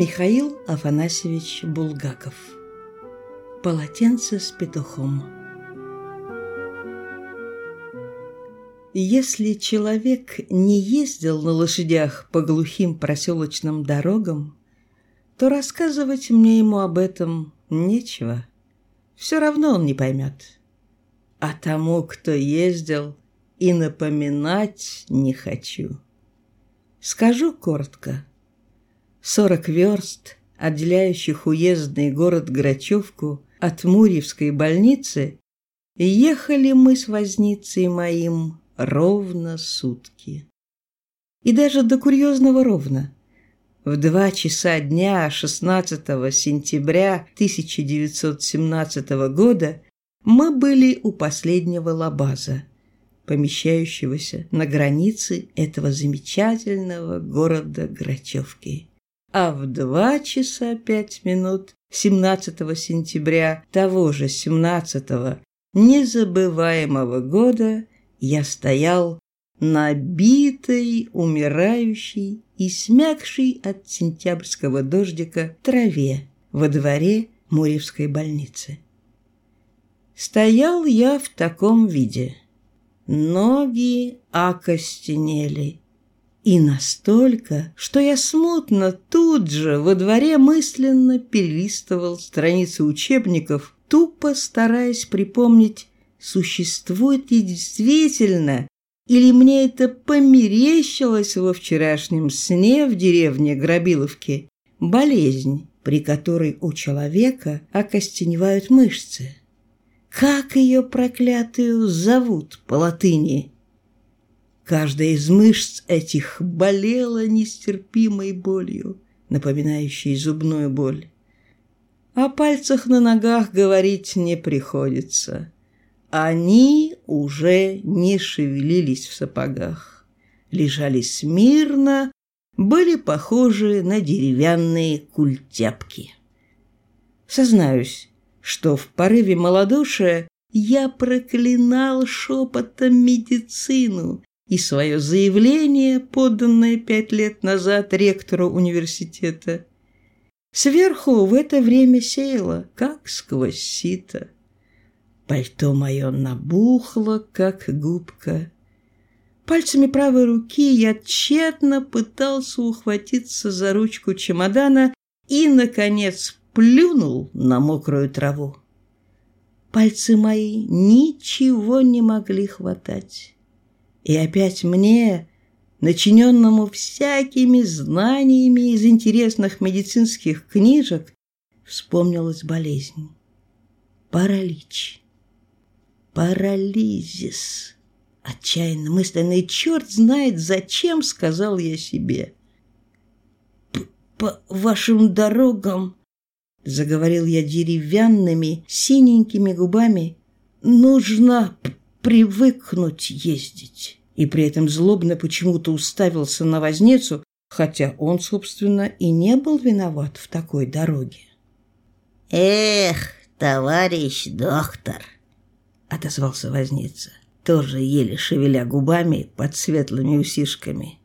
Михаил Афанасьевич Булгаков Полотенце с петухом Если человек не ездил на лошадях по глухим проселочным дорогам, то рассказывать мне ему об этом нечего. Все равно он не поймет. А тому, кто ездил, и напоминать не хочу. Скажу коротко. Сорок верст, отделяющих уездный город Грачевку от Мурьевской больницы, ехали мы с возницей моим ровно сутки. И даже до курьезного ровно. В два часа дня 16 сентября 1917 года мы были у последнего лабаза, помещающегося на границе этого замечательного города Грачевки. А в два часа пять минут 17 сентября того же 17 незабываемого года я стоял набитой, умирающей и смягшей от сентябрьского дождика траве во дворе Муревской больницы. Стоял я в таком виде. Ноги окостенели. И настолько, что я смутно тут же во дворе мысленно перелистывал страницы учебников, тупо стараясь припомнить, существует ли действительно, или мне это померещилось во вчерашнем сне в деревне Грабиловке, болезнь, при которой у человека окостеневают мышцы. Как ее проклятую зовут по латыни? Каждая из мышц этих болела нестерпимой болью, напоминающей зубную боль. О пальцах на ногах говорить не приходится. Они уже не шевелились в сапогах, лежали смирно, были похожи на деревянные культяпки. Сознаюсь, что в порыве малодушия я проклинал шепотом медицину и свое заявление, поданное пять лет назад ректору университета. Сверху в это время сеяло, как сквозь сито. Пальто мое набухло, как губка. Пальцами правой руки я тщетно пытался ухватиться за ручку чемодана и, наконец, плюнул на мокрую траву. Пальцы мои ничего не могли хватать. И опять мне, начиненному всякими знаниями из интересных медицинских книжек, вспомнилась болезнь. Паралич парализис. Отчаянно мысленный черт знает, зачем, сказал я себе. «По вашим дорогам», — заговорил я деревянными, синенькими губами, «нужно привыкнуть ездить». И при этом злобно почему-то уставился на возницу, хотя он, собственно, и не был виноват в такой дороге. «Эх, товарищ доктор!» — отозвался возница, тоже еле шевеля губами под светлыми усишками.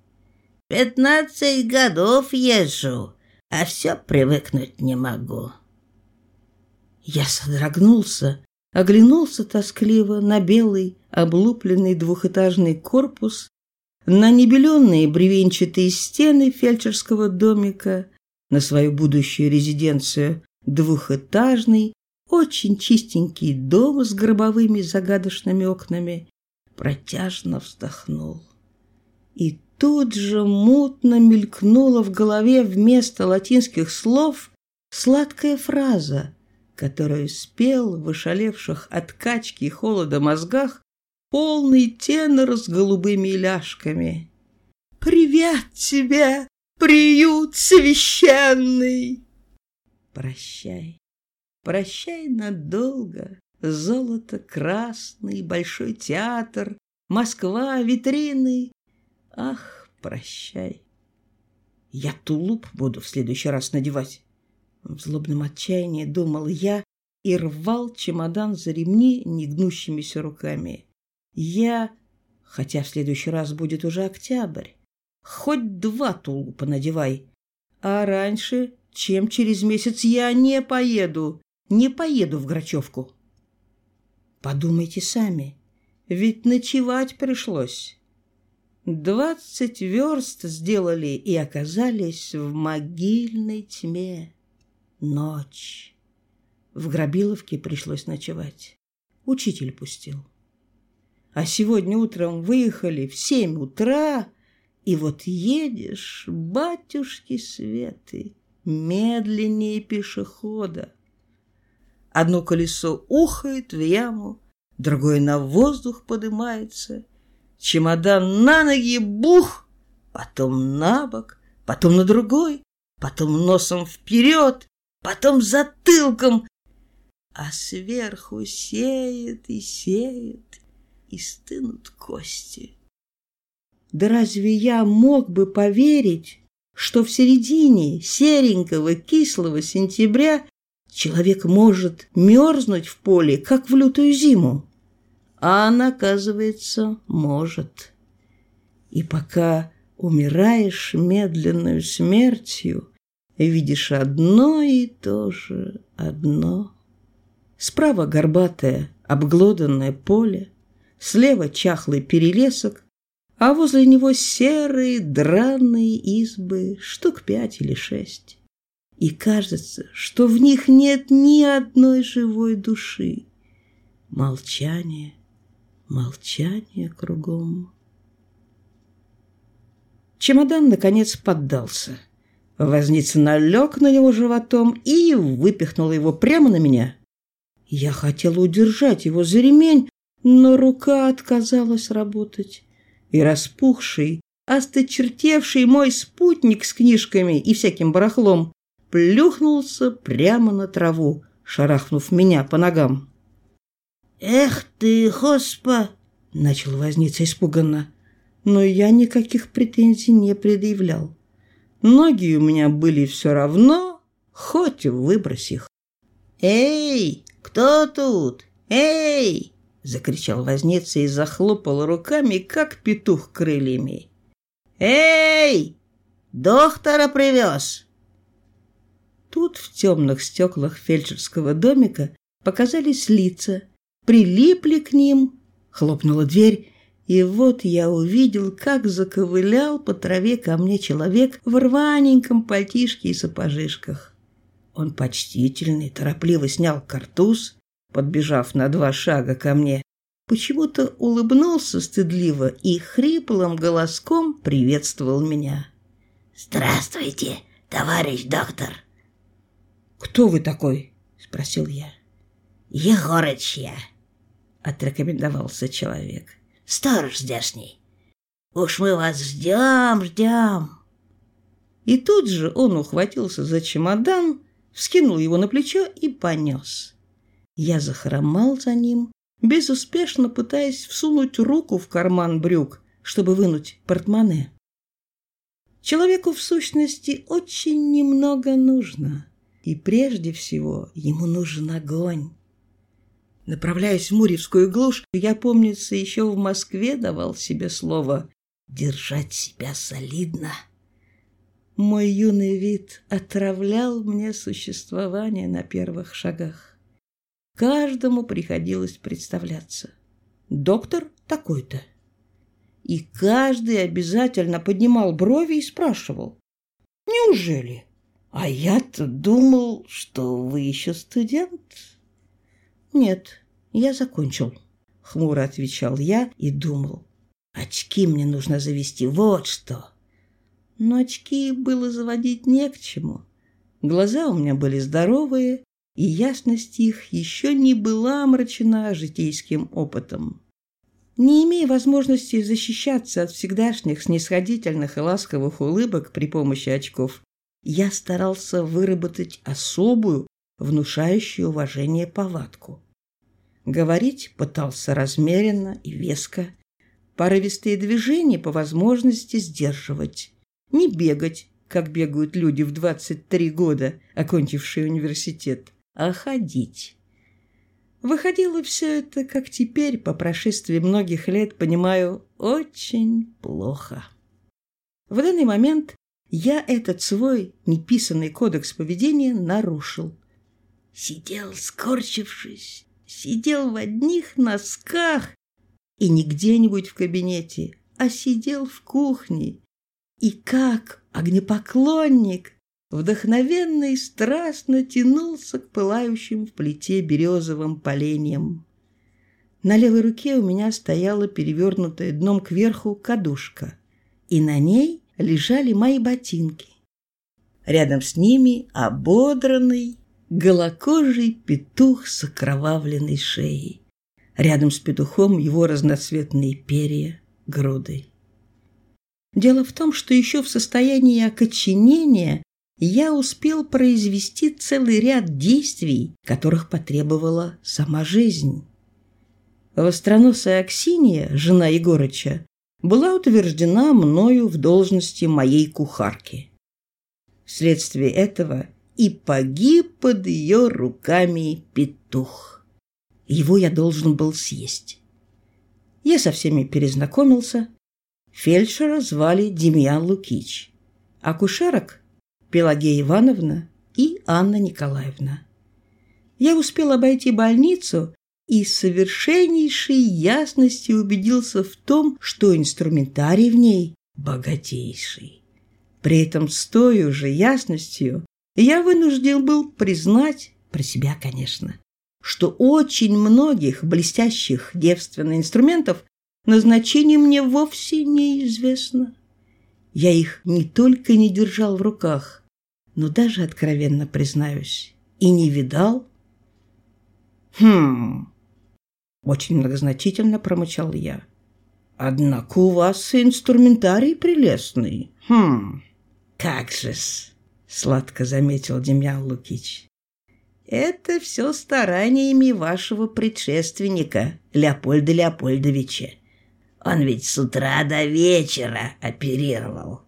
«Пятнадцать годов езжу, а все привыкнуть не могу». Я содрогнулся, оглянулся тоскливо на белый, облупленный двухэтажный корпус, на небеленные бревенчатые стены фельдшерского домика, на свою будущую резиденцию, двухэтажный, очень чистенький дом с гробовыми загадочными окнами, протяжно вздохнул. И тут же мутно мелькнула в голове вместо латинских слов сладкая фраза, которую спел в ошалевших от качки и холода мозгах полный тенор с голубыми ляжками. «Привет тебе, приют священный!» Прощай, Прощай надолго, золото красный, большой театр, Москва, витрины. Ах, прощай. Я тулуп буду в следующий раз надевать. В злобном отчаянии думал я и рвал чемодан за ремни негнущимися руками. Я, хотя в следующий раз будет уже октябрь, хоть два тулупа надевай, А раньше, чем через месяц, я не поеду, не поеду в Грачевку. Подумайте сами, ведь ночевать пришлось. Двадцать верст сделали и оказались в могильной тьме. Ночь. В Грабиловке пришлось ночевать. Учитель пустил. А сегодня утром выехали в семь утра, и вот едешь, батюшки Светы, медленнее пешехода. Одно колесо ухает в яму, другое на воздух поднимается, чемодан на ноги, бух, потом на бок, потом на другой, потом носом вперед, потом затылком, а сверху сеет и сеет, и стынут кости. Да разве я мог бы поверить, что в середине серенького кислого сентября человек может мерзнуть в поле, как в лютую зиму? А она, оказывается, может. И пока умираешь медленную смертью, видишь одно и то же одно. Справа горбатое, обглоданное поле, слева чахлый перелесок, а возле него серые драные избы, штук пять или шесть. И кажется, что в них нет ни одной живой души. Молчание, молчание кругом. Чемодан, наконец, поддался. Возница налег на него животом и выпихнул его прямо на меня. Я хотела удержать его за ремень, но рука отказалась работать и распухший, осточертевший мой спутник с книжками и всяким барахлом плюхнулся прямо на траву, шарахнув меня по ногам. «Эх ты, Хоспа!» — начал возниться испуганно. Но я никаких претензий не предъявлял. Ноги у меня были все равно, хоть выбрось их. «Эй, кто тут? Эй!» — закричал возница и захлопал руками, как петух крыльями. «Эй! Доктора привез!» Тут в темных стеклах фельдшерского домика показались лица, прилипли к ним, хлопнула дверь, и вот я увидел, как заковылял по траве ко мне человек в рваненьком пальтишке и сапожишках. Он почтительный, торопливо снял картуз, подбежав на два шага ко мне, почему-то улыбнулся стыдливо и хриплым голоском приветствовал меня. «Здравствуйте, товарищ доктор!» «Кто вы такой?» — спросил я. «Егорыч я», — отрекомендовался человек. «Сторож здешний. Уж мы вас ждем, ждем». И тут же он ухватился за чемодан, вскинул его на плечо и понес. Я захромал за ним, безуспешно пытаясь всунуть руку в карман брюк, чтобы вынуть портмоне. Человеку, в сущности, очень немного нужно, и прежде всего ему нужен огонь. Направляясь в Мурьевскую глушь, я, помнится, еще в Москве давал себе слово «держать себя солидно». Мой юный вид отравлял мне существование на первых шагах. Каждому приходилось представляться. Доктор такой-то. И каждый обязательно поднимал брови и спрашивал. «Неужели? А я-то думал, что вы еще студент». «Нет, я закончил», — хмуро отвечал я и думал. «Очки мне нужно завести, вот что». Но очки было заводить не к чему. Глаза у меня были здоровые, и ясность их еще не была омрачена житейским опытом. Не имея возможности защищаться от всегдашних снисходительных и ласковых улыбок при помощи очков, я старался выработать особую, внушающую уважение повадку. Говорить пытался размеренно и веско, порывистые движения по возможности сдерживать, не бегать, как бегают люди в 23 года, окончившие университет, а ходить. Выходило все это, как теперь, по прошествии многих лет, понимаю, очень плохо. В данный момент я этот свой неписанный кодекс поведения нарушил. Сидел, скорчившись, сидел в одних носках и не где-нибудь в кабинете, а сидел в кухне. И как огнепоклонник вдохновенно и страстно тянулся к пылающим в плите березовым поленьям. На левой руке у меня стояла перевернутая дном кверху кадушка, и на ней лежали мои ботинки. Рядом с ними ободранный, голокожий петух с окровавленной шеей. Рядом с петухом его разноцветные перья грудой. Дело в том, что еще в состоянии окоченения я успел произвести целый ряд действий, которых потребовала сама жизнь. Востроносая Аксинья, жена Егорыча, была утверждена мною в должности моей кухарки. Вследствие этого и погиб под ее руками петух. Его я должен был съесть. Я со всеми перезнакомился. Фельдшера звали Демьян Лукич, а кушерок – Пелагея Ивановна и Анна Николаевна. Я успел обойти больницу и с совершеннейшей ясностью убедился в том, что инструментарий в ней богатейший. При этом с той же ясностью я вынужден был признать, про себя, конечно, что очень многих блестящих девственных инструментов назначение мне вовсе неизвестно. Я их не только не держал в руках, но даже, откровенно признаюсь, и не видал. Хм, очень многозначительно промычал я. Однако у вас инструментарий прелестный. Хм, как же-с, сладко заметил Демьян Лукич. Это все стараниями вашего предшественника, Леопольда Леопольдовича. Он ведь с утра до вечера оперировал.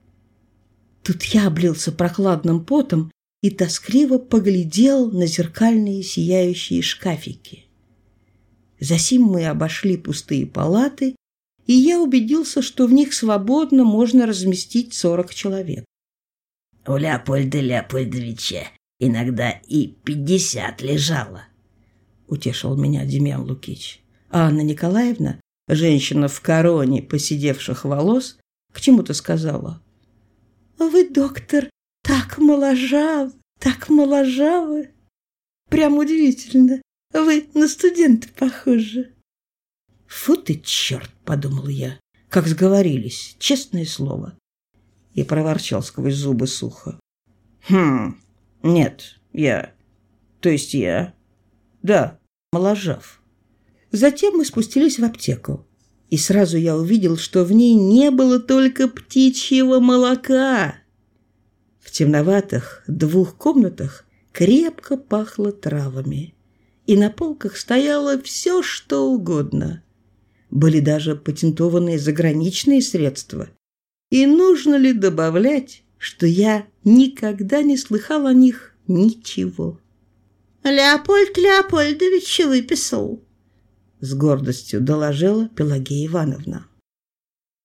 Тут я облился прохладным потом и тоскливо поглядел на зеркальные сияющие шкафики. Засим мы обошли пустые палаты, и я убедился, что в них свободно можно разместить сорок человек. У Леопольда Леопольдовича иногда и пятьдесят лежало, — утешил меня Демьян Лукич. А Анна Николаевна, женщина в короне посидевших волос, к чему-то сказала. «Вы, доктор, так моложавы, так моложавы! Прям удивительно! Вы на студента похожи. Фу ты, черт, подумал я, как сговорились, честное слово. И проворчал сквозь зубы сухо. Хм, нет, я, то есть я, да, моложав. Затем мы спустились в аптеку. И сразу я увидел, что в ней не было только птичьего молока. В темноватых двух комнатах крепко пахло травами и на полках стояло все, что угодно. Были даже патентованные заграничные средства. И нужно ли добавлять, что я никогда не слыхал о них ничего? «Леопольд Леопольдович выписал», — с гордостью доложила Пелагея Ивановна.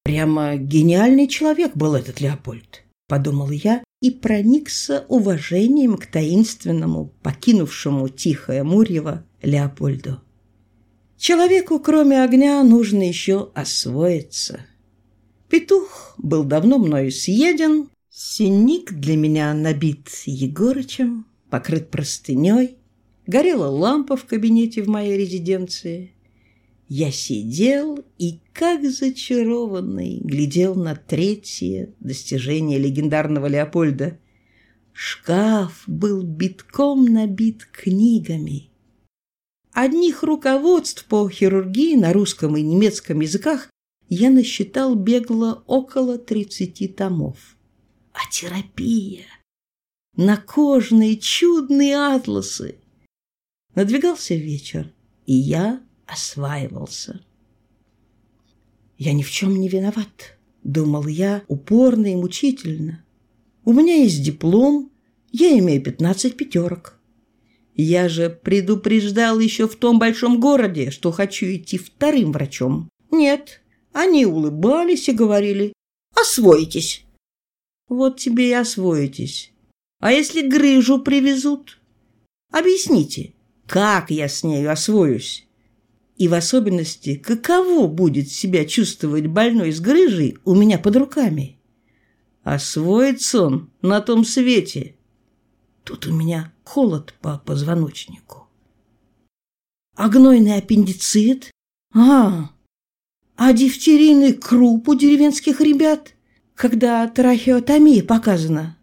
«Прямо гениальный человек был этот Леопольд», — подумал я и проникся уважением к таинственному, покинувшему тихое Мурьево Леопольду. Человеку, кроме огня, нужно еще освоиться. Петух был давно мною съеден, синик для меня набит Егорычем, покрыт простыней, горела лампа в кабинете в моей резиденции. Я сидел и, как зачарованный, глядел на третье достижение легендарного Леопольда. Шкаф был битком набит книгами. Одних руководств по хирургии на русском и немецком языках я насчитал бегло около тридцати томов. А терапия! Накожные чудные атласы! Надвигался вечер, и я осваивался. «Я ни в чем не виноват», — думал я упорно и мучительно. «У меня есть диплом, я имею пятнадцать пятерок. Я же предупреждал еще в том большом городе, что хочу идти вторым врачом. Нет, они улыбались и говорили «Освоитесь». Вот тебе и освоитесь. А если грыжу привезут? Объясните, как я с нею освоюсь? И в особенности, каково будет себя чувствовать больной с грыжей у меня под руками? Освоится он на том свете. Тут у меня холод по позвоночнику. А гнойный аппендицит? А, а дифтерийный круп у деревенских ребят, когда трахеотомия показана?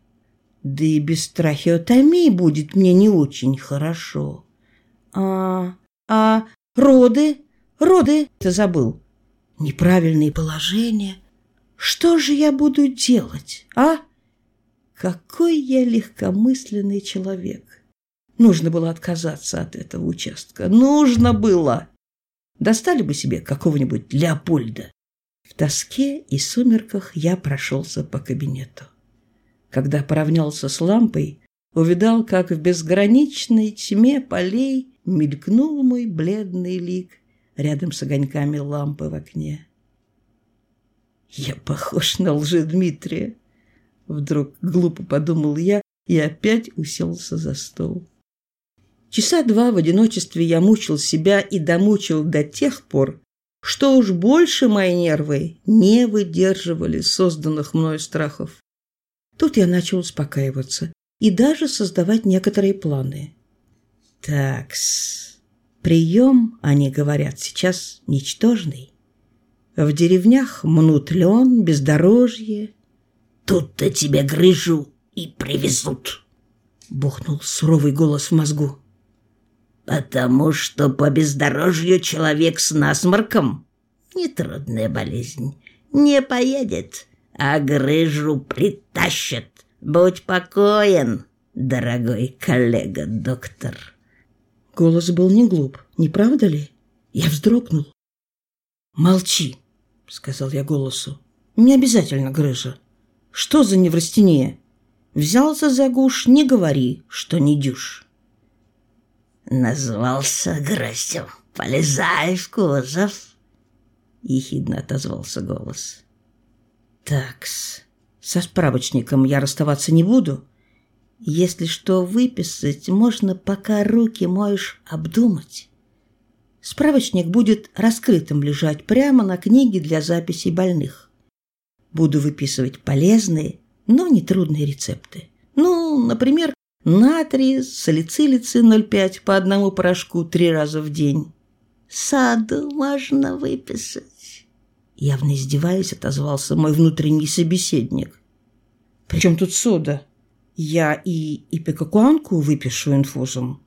Да и без трахеотомии будет мне не очень хорошо. А, а роды? Роды? Ты забыл. Неправильные положения. Что же я буду делать, а? Какой я легкомысленный человек. Нужно было отказаться от этого участка. Нужно было. Достали бы себе какого-нибудь Леопольда. В тоске и сумерках я прошелся по кабинету. Когда поравнялся с лампой, увидал, как в безграничной тьме полей мелькнул мой бледный лик рядом с огоньками лампы в окне. Я похож на лже Дмитрия. Вдруг глупо подумал я и опять уселся за стол. Часа два в одиночестве я мучил себя и домучил до тех пор, что уж больше мои нервы не выдерживали созданных мною страхов. Тут я начал успокаиваться и даже создавать некоторые планы. Такс, прием, они говорят, сейчас ничтожный. В деревнях мнут лен, бездорожье. Тут-то тебе грыжу и привезут, бухнул суровый голос в мозгу. Потому что по бездорожью человек с насморком – нетрудная болезнь. Не поедет, а грыжу притащат. Будь покоен, дорогой коллега-доктор. Голос был не глуп, не правда ли? Я вздрогнул. «Молчи», — сказал я голосу. «Не обязательно грыжа. Что за неврастения? Взялся за гуш, не говори, что не дюшь». Назвался грозем. Полезай в кузов. Ехидно отозвался голос. Такс, со справочником я расставаться не буду. Если что выписать, можно, пока руки моешь, обдумать. Справочник будет раскрытым лежать прямо на книге для записей больных. Буду выписывать полезные, но не трудные рецепты. Ну, например, Натрий, салицилицы 0,5 по одному порошку три раза в день. Саду можно выписать. Явно издеваясь, отозвался мой внутренний собеседник. Причем тут сода? Я и ипекакуанку выпишу инфузом.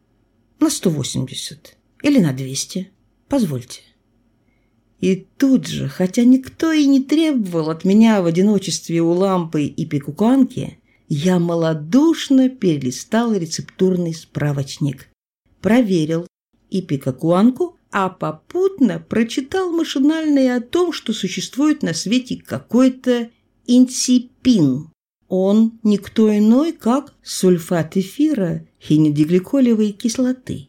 На 180 или на 200. Позвольте. И тут же, хотя никто и не требовал от меня в одиночестве у лампы и пекуканки, я малодушно перелистал рецептурный справочник, проверил и пикакуанку, а попутно прочитал машинально и о том, что существует на свете какой-то инсипин. Он никто иной, как сульфат эфира хинидигликолевой кислоты.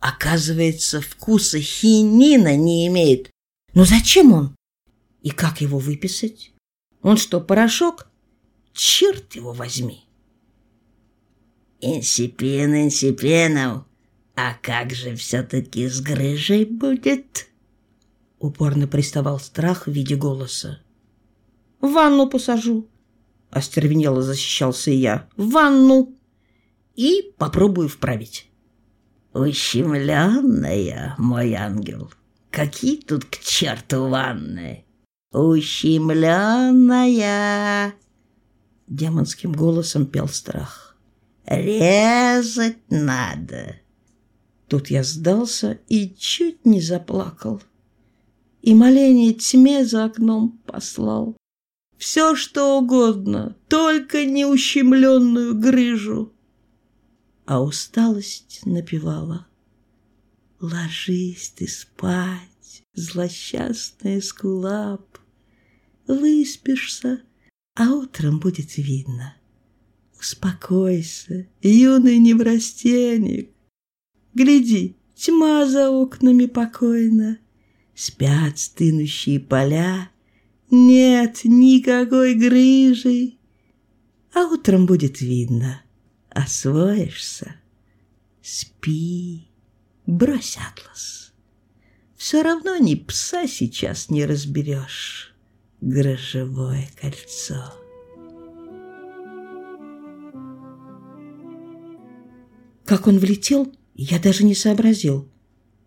Оказывается, вкуса хинина не имеет. Но зачем он? И как его выписать? Он что, порошок? Черт его возьми! Инсипин, Инсипинов, а как же все-таки с грыжей будет? Упорно приставал страх в виде голоса. В ванну посажу. Остервенело защищался я. В ванну. И попробую вправить. Ущемленная, мой ангел. Какие тут к черту ванны? Ущемленная демонским голосом пел страх. «Резать надо!» Тут я сдался и чуть не заплакал. И моление тьме за окном послал. Все, что угодно, только не ущемленную грыжу. А усталость напевала. Ложись ты спать, злосчастная скулап, Выспишься, а утром будет видно. Успокойся, юный неврастенник. Гляди, тьма за окнами покойна, спят стынущие поля, нет никакой грыжи. А утром будет видно. Освоишься. Спи. Брось атлас. Все равно ни пса сейчас не разберешь. Грожевое кольцо. Как он влетел, я даже не сообразил.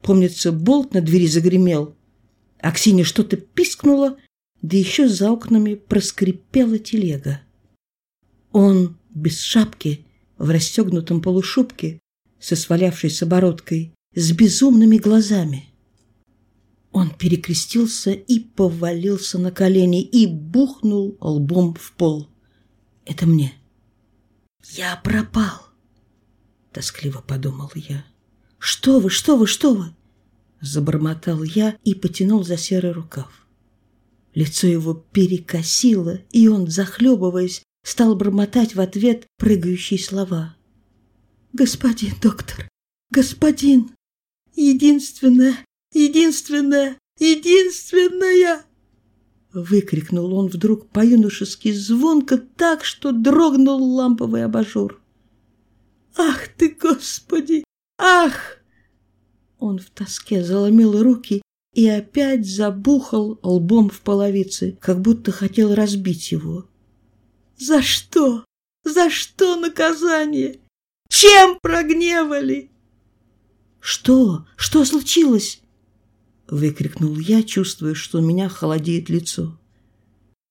Помнится, болт на двери загремел. Аксине что-то пискнуло, да еще за окнами проскрипела телега. Он без шапки, в расстегнутом полушубке, со свалявшейся бородкой, с безумными глазами. Он перекрестился и повалился на колени и бухнул лбом в пол. Это мне. Я пропал, тоскливо подумал я. Что вы, что вы, что вы? Забормотал я и потянул за серый рукав. Лицо его перекосило, и он, захлебываясь, стал бормотать в ответ прыгающие слова. «Господин доктор! Господин! Единственное! Единственное! Единственное!» Выкрикнул он вдруг по-юношески звонко так, что дрогнул ламповый абажур. «Ах ты, Господи! Ах!» Он в тоске заломил руки и опять забухал лбом в половице, как будто хотел разбить его. «За что? За что наказание? Чем прогневали?» «Что? Что случилось?» Выкрикнул я, чувствуя, что у меня холодеет лицо.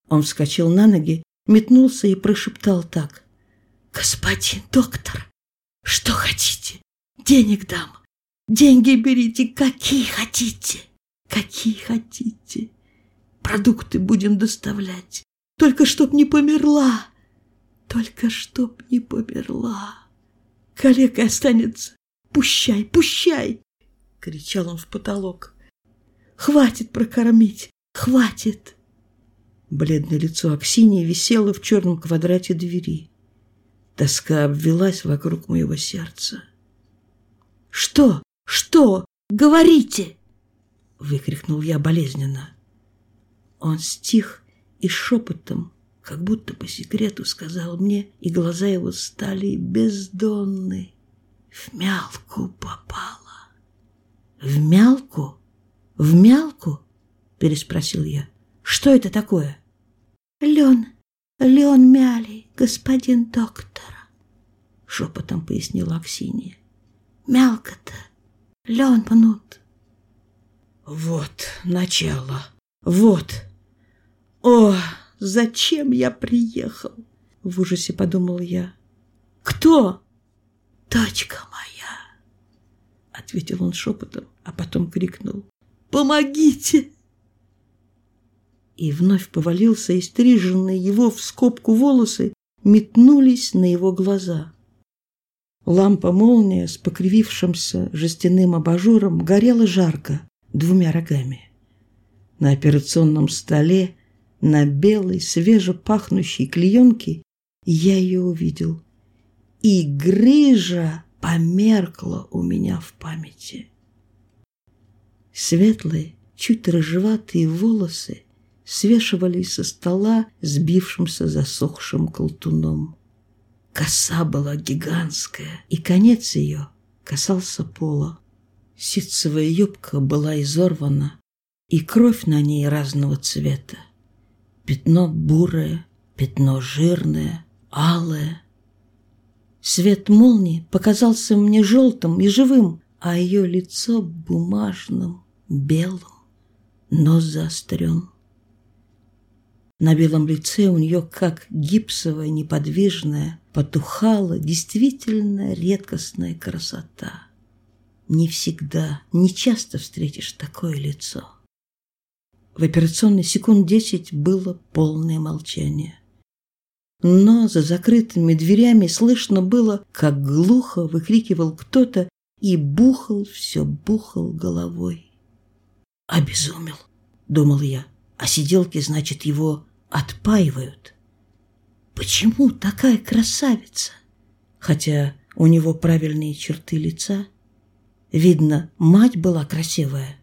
Он вскочил на ноги, метнулся и прошептал так. «Господин доктор, что хотите? Денег дам. Деньги берите, какие хотите, какие хотите. Продукты будем доставлять. Только чтоб не померла, только чтоб не померла. Калека останется. Пущай, пущай!» — кричал он в потолок. «Хватит прокормить, хватит!» Бледное лицо Аксинии висело в черном квадрате двери. Тоска обвелась вокруг моего сердца. «Что? Что? Говорите!» — выкрикнул я болезненно. Он стих и шепотом, как будто по секрету сказал мне, и глаза его стали бездонны. В мялку попала. В мялку? В мялку? Переспросил я. Что это такое? Лен, лен мяли, господин доктор, шепотом пояснила Аксинья. Мялко-то, лен мнут. Вот начало, вот. О, зачем я приехал? В ужасе подумал я. Кто? «Дочка моя!» — ответил он шепотом, а потом крикнул. «Помогите!» И вновь повалился, и стриженные его в скобку волосы метнулись на его глаза. Лампа-молния с покривившимся жестяным абажуром горела жарко двумя рогами. На операционном столе, на белой, свежепахнущей клеенке, я ее увидел и грыжа померкла у меня в памяти. Светлые, чуть рыжеватые волосы свешивались со стола сбившимся засохшим колтуном. Коса была гигантская, и конец ее касался пола. Ситцевая юбка была изорвана, и кровь на ней разного цвета. Пятно бурое, пятно жирное, алое, Свет молнии показался мне желтым и живым, а ее лицо бумажным, белым, нос заострен. На белом лице у нее, как гипсовая, неподвижная, потухала действительно редкостная красота. Не всегда, не часто встретишь такое лицо. В операционной секунд десять было полное молчание но за закрытыми дверями слышно было, как глухо выкрикивал кто-то и бухал, все бухал головой. «Обезумел», — думал я, — «а сиделки, значит, его отпаивают». «Почему такая красавица?» Хотя у него правильные черты лица. Видно, мать была красивая.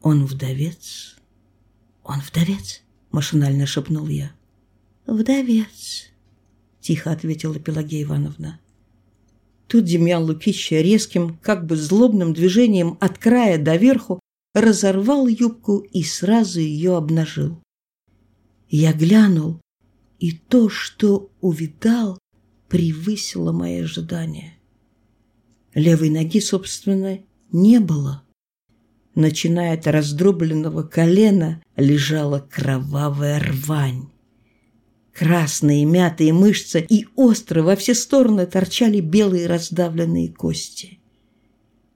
Он вдовец. «Он вдовец?» — машинально шепнул я. «Вдовец», тихо ответила Пелагея Ивановна. Тут Демьян Лукич резким, как бы злобным движением от края до верху разорвал юбку и сразу ее обнажил. Я глянул, и то, что увидал, превысило мои ожидания. Левой ноги, собственно, не было. Начиная от раздробленного колена лежала кровавая рвань. Красные мятые мышцы и остро во все стороны торчали белые раздавленные кости.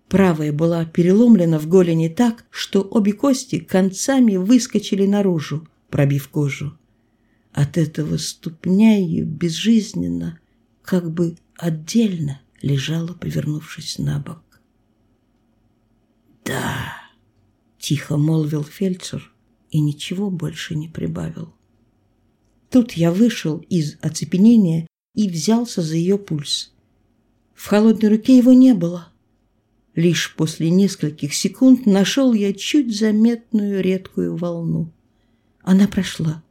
Правая была переломлена в голени так, что обе кости концами выскочили наружу, пробив кожу. От этого ступня ее безжизненно, как бы отдельно лежала, повернувшись на бок. «Да», — тихо молвил фельдшер и ничего больше не прибавил. Тут я вышел из оцепенения и взялся за ее пульс. В холодной руке его не было. Лишь после нескольких секунд нашел я чуть заметную редкую волну. Она прошла.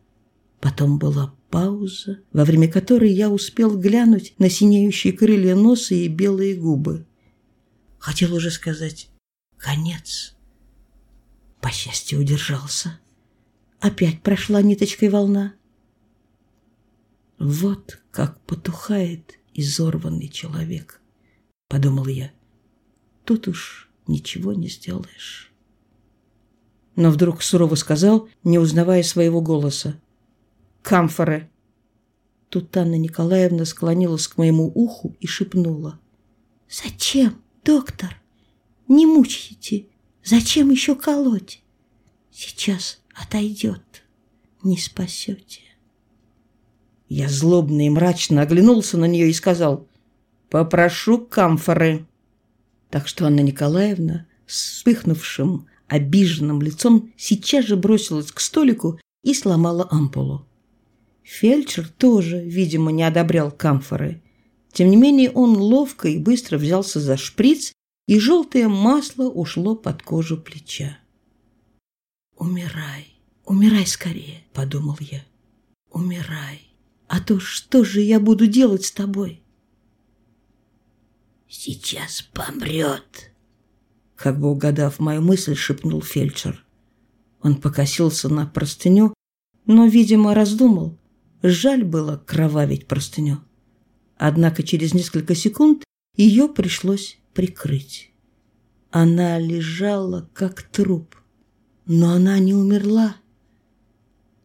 Потом была пауза, во время которой я успел глянуть на синеющие крылья носа и белые губы. Хотел уже сказать «конец». По счастью, удержался. Опять прошла ниточкой волна. Вот как потухает изорванный человек, подумал я. Тут уж ничего не сделаешь. Но вдруг сурово сказал, не узнавая своего голоса. «Камфоры!» Тут Анна Николаевна склонилась к моему уху и шепнула. «Зачем, доктор? Не мучайте. Зачем еще колоть? Сейчас отойдет. Не спасете». Я злобно и мрачно оглянулся на нее и сказал «Попрошу камфоры». Так что Анна Николаевна вспыхнувшим, обиженным лицом сейчас же бросилась к столику и сломала ампулу. Фельдшер тоже, видимо, не одобрял камфоры. Тем не менее он ловко и быстро взялся за шприц, и желтое масло ушло под кожу плеча. «Умирай, умирай скорее», — подумал я. «Умирай». А то что же я буду делать с тобой? Сейчас помрет. Как бы угадав мою мысль, шепнул фельдшер. Он покосился на простыню, но, видимо, раздумал. Жаль было кровавить простыню. Однако через несколько секунд ее пришлось прикрыть. Она лежала, как труп, но она не умерла.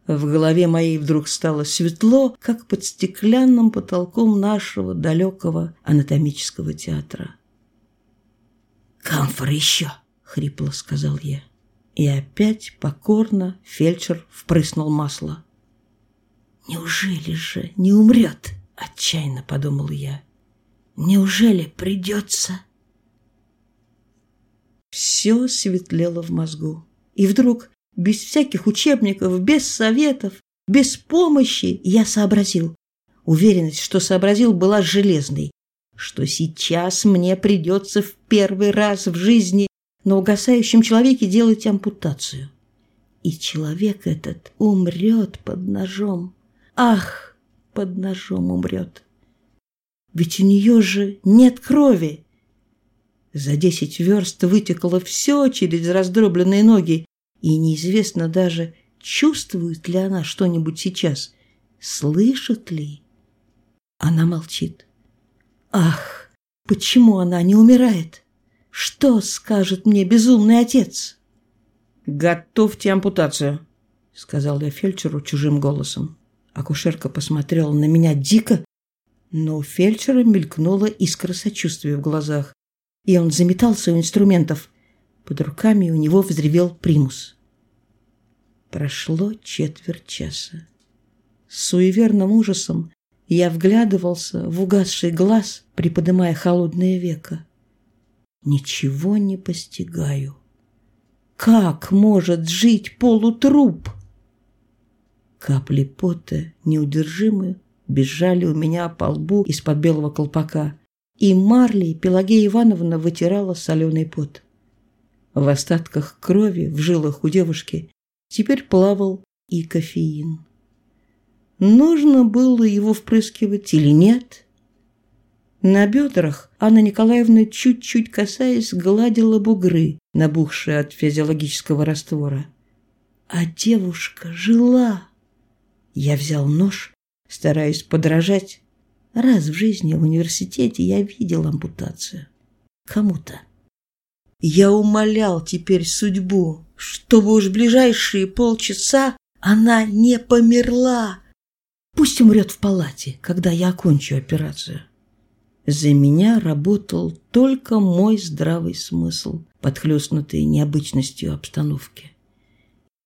В голове моей вдруг стало светло, как под стеклянным потолком нашего далекого анатомического театра. «Камфор еще!» — хрипло сказал я. И опять покорно фельдшер впрыснул масло. «Неужели же не умрет?» — отчаянно подумал я. «Неужели придется?» Все светлело в мозгу. И вдруг без всяких учебников, без советов, без помощи я сообразил. Уверенность, что сообразил, была железной, что сейчас мне придется в первый раз в жизни на угасающем человеке делать ампутацию. И человек этот умрет под ножом. Ах, под ножом умрет. Ведь у нее же нет крови. За десять верст вытекло все через раздробленные ноги, и неизвестно даже, чувствует ли она что-нибудь сейчас, слышит ли. Она молчит. Ах, почему она не умирает? Что скажет мне безумный отец? «Готовьте ампутацию», — сказал я фельдшеру чужим голосом. Акушерка посмотрела на меня дико, но у фельдшера мелькнула искра сочувствия в глазах, и он заметался у инструментов. Под руками у него взревел примус. Прошло четверть часа. С суеверным ужасом я вглядывался в угасший глаз, приподнимая холодное веко. Ничего не постигаю. Как может жить полутруп? Капли пота, неудержимые, бежали у меня по лбу из-под белого колпака, и Марли Пелагея Ивановна вытирала соленый пот. В остатках крови в жилах у девушки теперь плавал и кофеин. нужно было его впрыскивать или нет. На бедрах Анна Николаевна, чуть-чуть касаясь, гладила бугры, набухшие от физиологического раствора. А девушка жила. Я взял нож, стараясь подражать. Раз в жизни в университете я видел ампутацию. Кому-то. Я умолял теперь судьбу, чтобы уж ближайшие полчаса она не померла. Пусть умрет в палате, когда я окончу операцию. За меня работал только мой здравый смысл, подхлестнутый необычностью обстановки.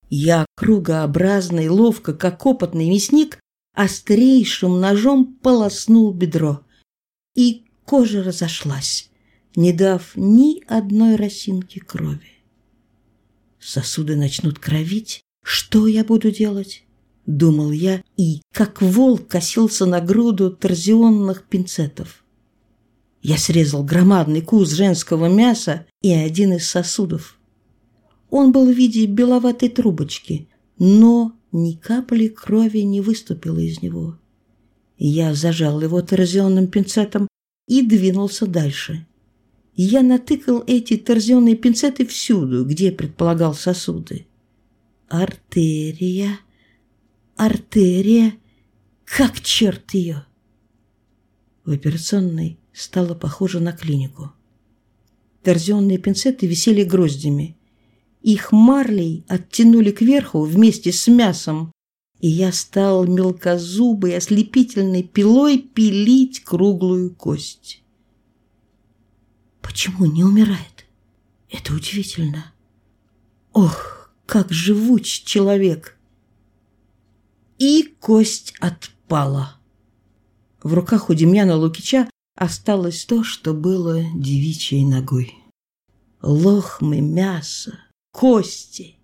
Я кругообразно и ловко, как опытный мясник, острейшим ножом полоснул бедро, и кожа разошлась, не дав ни одной росинки крови. Сосуды начнут кровить, что я буду делать? Думал я и, как волк, косился на груду торзионных пинцетов. Я срезал громадный кус женского мяса и один из сосудов. Он был в виде беловатой трубочки, но ни капли крови не выступило из него. Я зажал его торзионным пинцетом и двинулся дальше. Я натыкал эти торзионные пинцеты всюду, где предполагал сосуды. Артерия, артерия, как черт ее! В операционной стало похоже на клинику. Торзионные пинцеты висели гроздями. Их марлей оттянули кверху вместе с мясом, и я стал мелкозубой ослепительной пилой пилить круглую кость. Почему не умирает? Это удивительно. Ох, как живуч человек! И кость отпала. В руках у Демьяна Лукича осталось то, что было девичьей ногой. Лохмы, мясо, кости.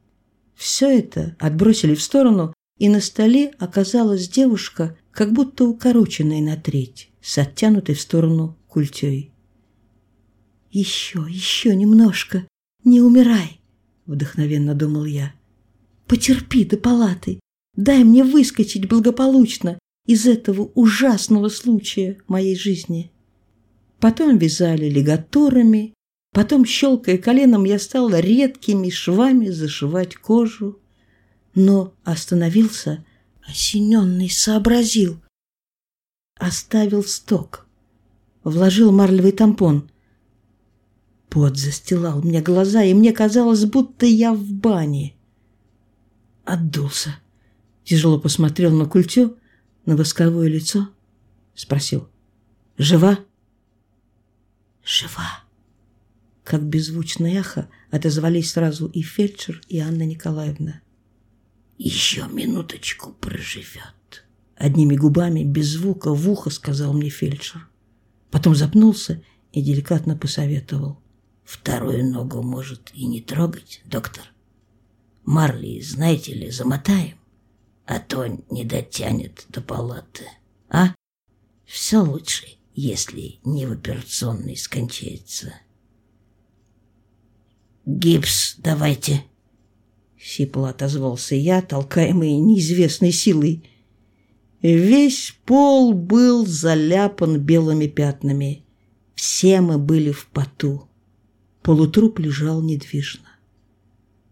Все это отбросили в сторону, и на столе оказалась девушка, как будто укороченная на треть, с оттянутой в сторону культей. «Еще, еще немножко, не умирай!» — вдохновенно думал я. «Потерпи до палаты, дай мне выскочить благополучно из этого ужасного случая моей жизни». Потом вязали лигатурами, потом, щелкая коленом, я стал редкими швами зашивать кожу. Но остановился, осененный сообразил. Оставил сток, вложил марлевый тампон. Пот застилал мне глаза, и мне казалось, будто я в бане. Отдулся. Тяжело посмотрел на культю, на восковое лицо. Спросил. «Жива?» «Жива!» Как беззвучное эхо отозвались сразу и фельдшер, и Анна Николаевна. «Еще минуточку проживет!» Одними губами, без звука, в ухо сказал мне фельдшер. Потом запнулся и деликатно посоветовал. «Вторую ногу, может, и не трогать, доктор? Марли, знаете ли, замотаем, а то не дотянет до палаты, а? Все лучше если не в операционной скончается. «Гипс давайте!» Сипло отозвался я, толкаемый неизвестной силой. Весь пол был заляпан белыми пятнами. Все мы были в поту. Полутруп лежал недвижно.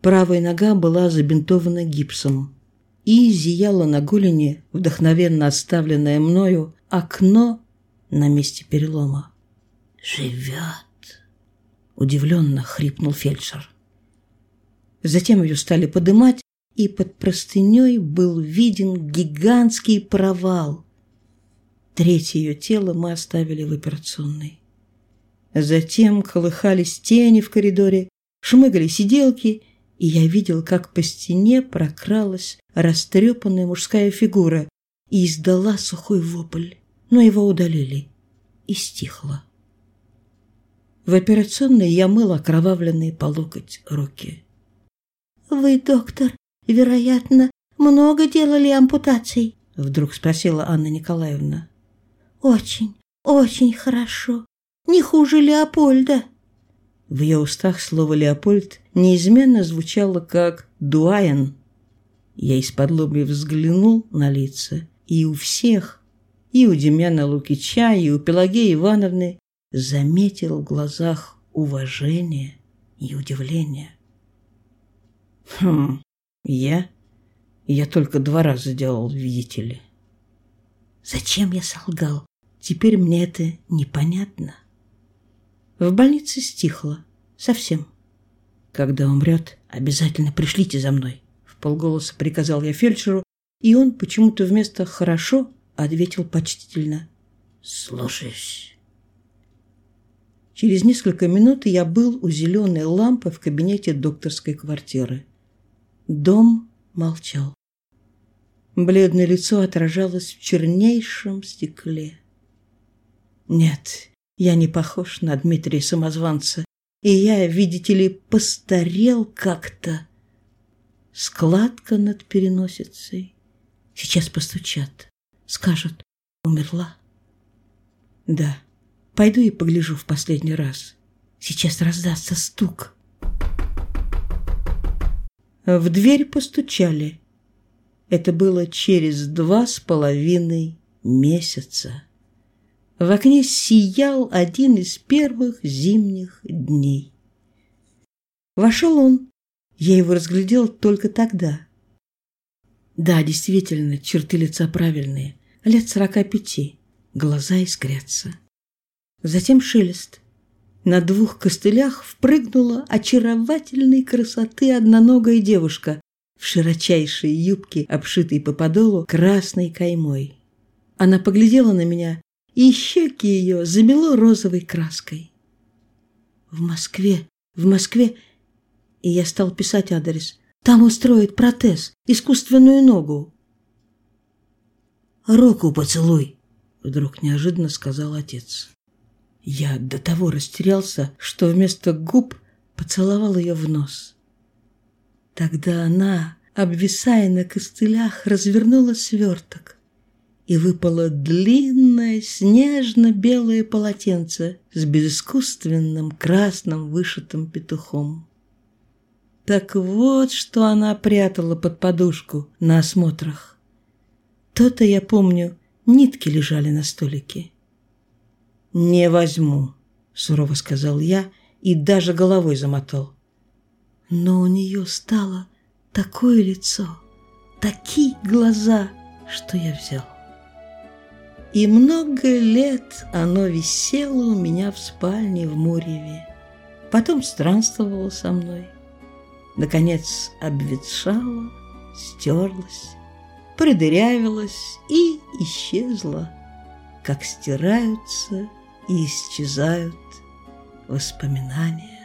Правая нога была забинтована гипсом. И зияло на голени, вдохновенно оставленное мною, окно на месте перелома. «Живет!» — удивленно хрипнул фельдшер. Затем ее стали подымать, и под простыней был виден гигантский провал. Третье ее тело мы оставили в операционной. Затем колыхались тени в коридоре, шмыгали сиделки, и я видел, как по стене прокралась растрепанная мужская фигура и издала сухой вопль но его удалили, и стихло. В операционной я мыл окровавленные по локоть руки. «Вы, доктор, вероятно, много делали ампутаций?» Вдруг спросила Анна Николаевна. «Очень, очень хорошо. Не хуже Леопольда». В ее устах слово «Леопольд» неизменно звучало как «дуаен». Я из-под взглянул на лица И у всех, и у Демьяна Лукича, и у Пелагеи Ивановны заметил в глазах уважение и удивление. Хм, я? Я только два раза делал, видите ли. Зачем я солгал? Теперь мне это непонятно. В больнице стихло. Совсем. Когда умрет, обязательно пришлите за мной. В полголоса приказал я фельдшеру, и он почему-то вместо «хорошо» ответил почтительно «слушаюсь». Через несколько минут я был у зеленой лампы в кабинете докторской квартиры. Дом молчал. Бледное лицо отражалось в чернейшем стекле. Нет, я не похож на Дмитрия Самозванца, и я, видите ли, постарел как-то. Складка над переносицей. Сейчас постучат. Скажут, умерла. Да, пойду и погляжу в последний раз. Сейчас раздастся стук. В дверь постучали. Это было через два с половиной месяца. В окне сиял один из первых зимних дней. Вошел он. Я его разглядел только тогда. Да, действительно, черты лица правильные. Лет сорока пяти. Глаза искрятся. Затем шелест. На двух костылях впрыгнула очаровательной красоты одноногая девушка в широчайшей юбке, обшитой по подолу красной каймой. Она поглядела на меня и щеки ее замело розовой краской. В Москве, в Москве, и я стал писать адрес. Там устроит протез, искусственную ногу. «Руку поцелуй», — вдруг неожиданно сказал отец. Я до того растерялся, что вместо губ поцеловал ее в нос. Тогда она, обвисая на костылях, развернула сверток и выпало длинное снежно-белое полотенце с безыскусственным красным вышитым петухом. Так вот, что она прятала под подушку на осмотрах. То-то, я помню, нитки лежали на столике. «Не возьму», — сурово сказал я и даже головой замотал. Но у нее стало такое лицо, такие глаза, что я взял. И много лет оно висело у меня в спальне в Муреве. Потом странствовало со мной. Наконец обветшало, стерлось, придырявилось и исчезло, как стираются и исчезают воспоминания.